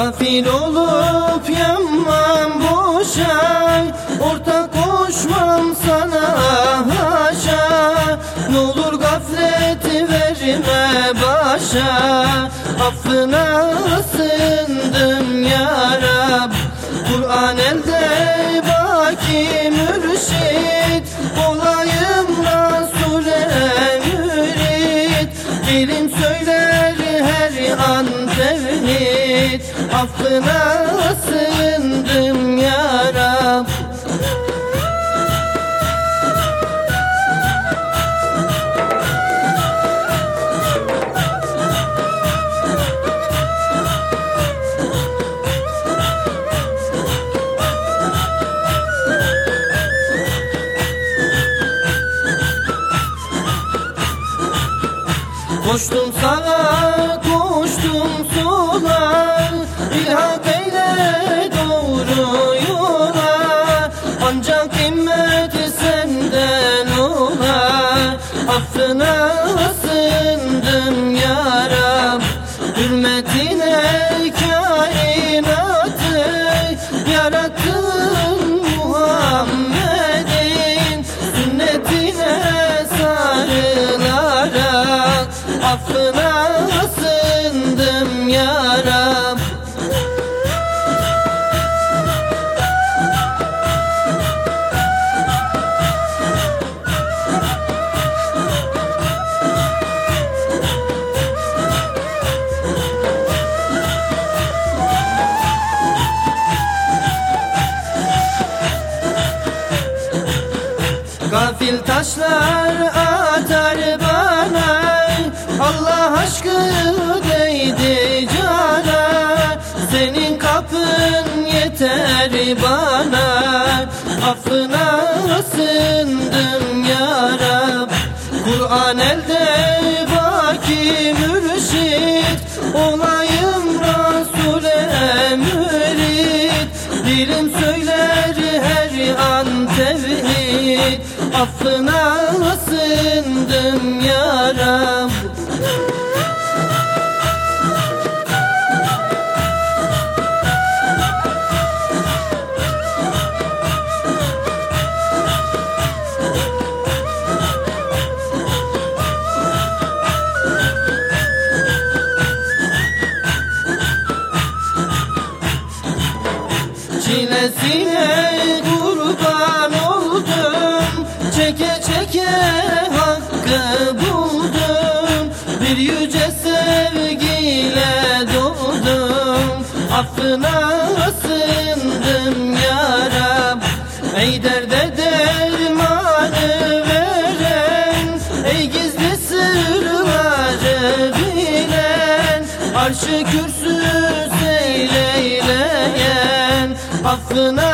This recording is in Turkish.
Gafil olup yanmam boşa Ortak koşmam sana haşa. Ne olur gafleti verme başa. Affına sığındım ya Rab. Kur'an elde baki mürşit. Olayım Affına sığındım ya Rab Koştum sağa, koştum sola İlhak eyle doğru yola Ancak himmet senden ola Affına sığındım ya Rab taşlar atar bana. Allah aşkı değdi cana. Senin kapın yeter bana. Affına sığındım ya Rab. Kur'an elde baki mürşit. Olayım Resul'e mürit. Dilim söyler her an tevhid Affına sığındım ya Affına sığındım ya Rab Ey derde dermanı veren Ey gizli sırları bilen Arşı kürsü seyleyleyen Affına